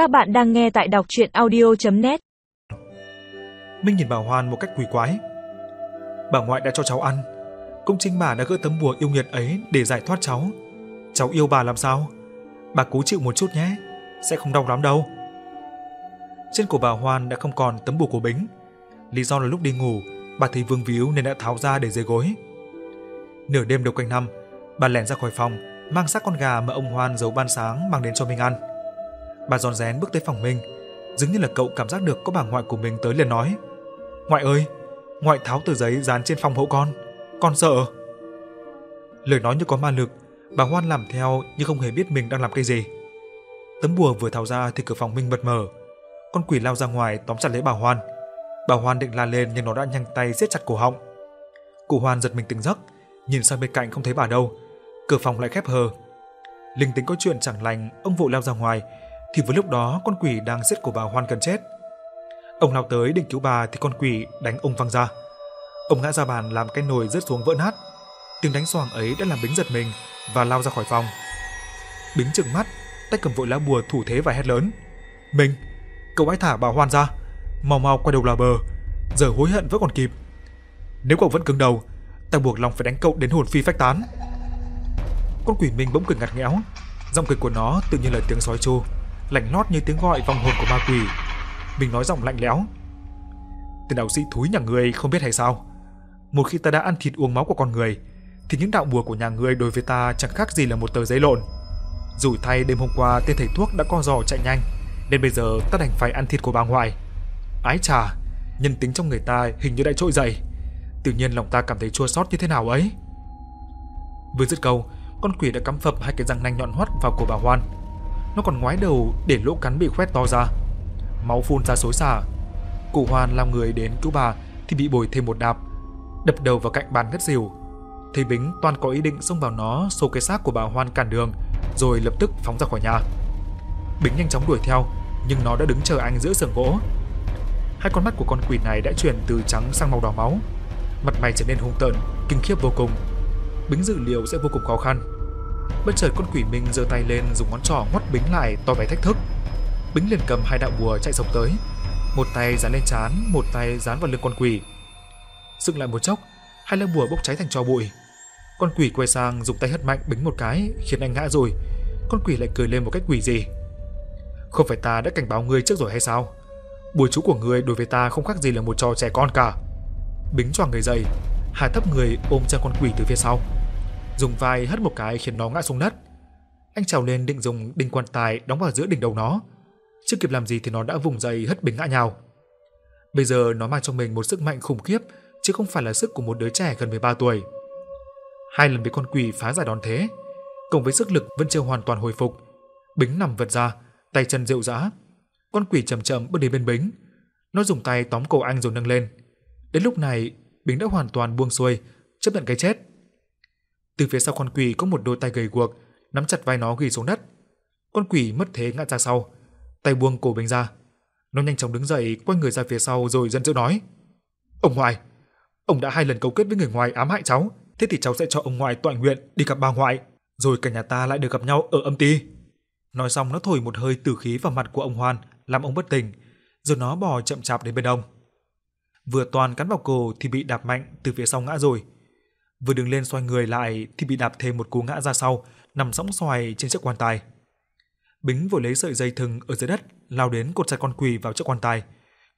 Các bạn đang nghe tại đọc chuyện audio.net Minh nhìn bà Hoan một cách quỷ quái. Bà ngoại đã cho cháu ăn. Cũng chính bà đã gỡ tấm bùa yêu nghiệt ấy để giải thoát cháu. Cháu yêu bà làm sao? Bà cố chịu một chút nhé, sẽ không đau lắm đâu. Trên cổ bà Hoan đã không còn tấm bùa của Bính. Lý do là lúc đi ngủ, bà thấy vương víu nên đã tháo ra để dưới gối. Nửa đêm đầu canh năm, bà lẻn ra khỏi phòng, mang xác con gà mà ông Hoan giấu ban sáng mang đến cho Minh ăn. Bà giòn rén bước tới phòng mình, dường như là cậu cảm giác được có bà ngoại của mình tới liền nói: "Ngoại ơi, ngoại tháo tờ giấy dán trên phòng hộ con, con sợ." Lời nói như có ma lực, bà Hoan làm theo nhưng không hề biết mình đang làm cái gì. Tấm bùa vừa tháo ra thì cửa phòng Minh bật mở. Con quỷ lao ra ngoài tóm chặt lấy bà Hoan. Bà Hoan định la lên nhưng nó đã nhanh tay siết chặt cổ họng. Cụ Hoan giật mình tỉnh giấc, nhìn sang bên cạnh không thấy bà đâu. Cửa phòng lại khép hờ. Linh tính có chuyện chẳng lành, ông vội lao ra ngoài, thì vừa lúc đó con quỷ đang giết cổ bà Hoan gần chết. Ông lao tới định cứu bà thì con quỷ đánh ông văng ra. Ông ngã ra bàn làm cái nồi rớt xuống vỡ nát. Tiếng đánh xoàng ấy đã làm Bính giật mình và lao ra khỏi phòng. Bính trừng mắt, tay cầm vội lá bùa thủ thế và hét lớn: "Mình, cậu hãy thả bà Hoan ra, mau mau quay đầu là bờ, giờ hối hận vẫn còn kịp. Nếu cậu vẫn cứng đầu, ta buộc lòng phải đánh cậu đến hồn phi phách tán." Con quỷ Minh bỗng cười ngặt nghẽo, giọng cười của nó tự nhiên là tiếng sói chu lạnh lót như tiếng gọi vong hồn của ma quỷ. Mình nói giọng lạnh lẽo: "Tên đạo sĩ thúi nhà ngươi không biết hay sao? Một khi ta đã ăn thịt uống máu của con người, thì những đạo bùa của nhà ngươi đối với ta chẳng khác gì là một tờ giấy lộn. Rủi thay đêm hôm qua tên thầy thuốc đã co giò chạy nhanh, nên bây giờ ta đành phải ăn thịt của bà ngoại. Ái chà, nhân tính trong người ta hình như đã trỗi dậy. Tự nhiên lòng ta cảm thấy chua xót như thế nào ấy." Vừa dứt câu, con quỷ đã cắm phập hai cái răng nanh nhọn hoắt vào cổ bà Hoan. Nó còn ngoái đầu để lỗ cắn bị khoét to ra. Máu phun ra xối xả. Cụ Hoan lao người đến cứu bà thì bị bồi thêm một đạp, đập đầu vào cạnh bàn ngất xỉu. Thầy Bính toàn có ý định xông vào nó xô cái xác của bà Hoan cản đường, rồi lập tức phóng ra khỏi nhà. Bính nhanh chóng đuổi theo, nhưng nó đã đứng chờ anh giữa sườn gỗ. Hai con mắt của con quỷ này đã chuyển từ trắng sang màu đỏ máu. Mặt mày trở nên hung tợn, kinh khiếp vô cùng. Bính dự liệu sẽ vô cùng khó khăn. Bất chợt con quỷ Minh giơ tay lên dùng ngón trỏ ngoắt Bính lại to vẻ thách thức. Bính liền cầm hai đạo bùa chạy sộc tới, một tay dán lên trán, một tay dán vào lưng con quỷ. Dừng lại một chốc, hai lá bùa bốc cháy thành tro bụi. Con quỷ quay sang dùng tay hất mạnh Bính một cái, khiến anh ngã rồi. Con quỷ lại cười lên một cách quỷ gì Không phải ta đã cảnh báo ngươi trước rồi hay sao? Bùa chú của ngươi đối với ta không khác gì là một trò trẻ con cả. Bính choàng người dậy, hạ thấp người ôm chân con quỷ từ phía sau dùng vai hất một cái khiến nó ngã xuống đất. Anh trèo lên định dùng đinh quan tài đóng vào giữa đỉnh đầu nó. Chưa kịp làm gì thì nó đã vùng dậy hất Bính ngã nhào. Bây giờ nó mang trong mình một sức mạnh khủng khiếp, chứ không phải là sức của một đứa trẻ gần 13 tuổi. Hai lần bị con quỷ phá giải đòn thế, cộng với sức lực vẫn chưa hoàn toàn hồi phục, Bính nằm vật ra, tay chân rệu rã. Con quỷ chậm chậm bước đến bên Bính, nó dùng tay tóm cổ anh rồi nâng lên. Đến lúc này, Bính đã hoàn toàn buông xuôi, chấp nhận cái chết. Từ phía sau con quỷ có một đôi tay gầy guộc, nắm chặt vai nó ghi xuống đất. Con quỷ mất thế ngã ra sau, tay buông cổ bình ra. Nó nhanh chóng đứng dậy, quay người ra phía sau rồi giận dữ nói: "Ông ngoại, ông đã hai lần cấu kết với người ngoài ám hại cháu, thế thì cháu sẽ cho ông ngoại tọa nguyện đi gặp bà ngoại, rồi cả nhà ta lại được gặp nhau ở âm ty." Nói xong nó thổi một hơi tử khí vào mặt của ông Hoan, làm ông bất tỉnh, rồi nó bò chậm chạp đến bên ông. Vừa toàn cắn vào cổ thì bị đạp mạnh từ phía sau ngã rồi vừa đứng lên xoay người lại thì bị đạp thêm một cú ngã ra sau, nằm sõng xoài trên chiếc quan tài. Bính vội lấy sợi dây thừng ở dưới đất, lao đến cột chặt con quỷ vào chiếc quan tài,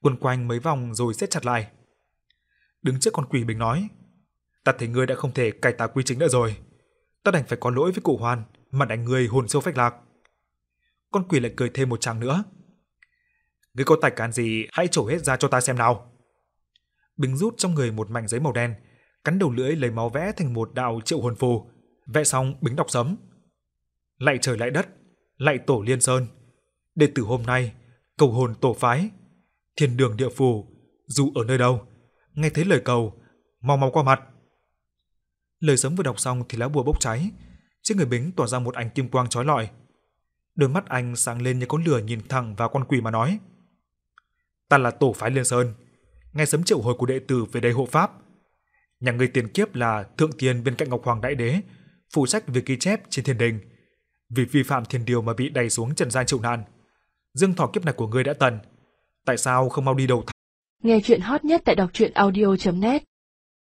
quấn quanh mấy vòng rồi siết chặt lại. Đứng trước con quỷ Bính nói: "Ta thấy ngươi đã không thể cải tà quy chính nữa rồi, ta đành phải có lỗi với cụ Hoan mà đánh ngươi hồn siêu phách lạc." Con quỷ lại cười thêm một tràng nữa. "Ngươi có tài cán gì, hãy trổ hết ra cho ta xem nào." Bính rút trong người một mảnh giấy màu đen, cắn đầu lưỡi lấy máu vẽ thành một đạo triệu hồn phù, vẽ xong bính đọc sấm. Lạy trời lạy đất, lạy tổ liên sơn, đệ tử hôm nay cầu hồn tổ phái, thiên đường địa phủ, dù ở nơi đâu, nghe thấy lời cầu, mau mau qua mặt. Lời sấm vừa đọc xong thì lá bùa bốc cháy, trên người bính tỏa ra một ánh kim quang chói lọi. Đôi mắt anh sáng lên như có lửa nhìn thẳng vào con quỷ mà nói: "Ta là tổ phái Liên Sơn, nghe sấm triệu hồi của đệ tử về đây hộ pháp, Nhà người tiền kiếp là thượng tiền bên cạnh Ngọc Hoàng Đại Đế, phụ trách việc ghi chép trên thiên đình. Vì vi phạm thiên điều mà bị đày xuống trần gian chịu nạn. Dương thọ kiếp này của ngươi đã tần, tại sao không mau đi đầu thai? Nghe chuyện hot nhất tại đọc truyện audio.net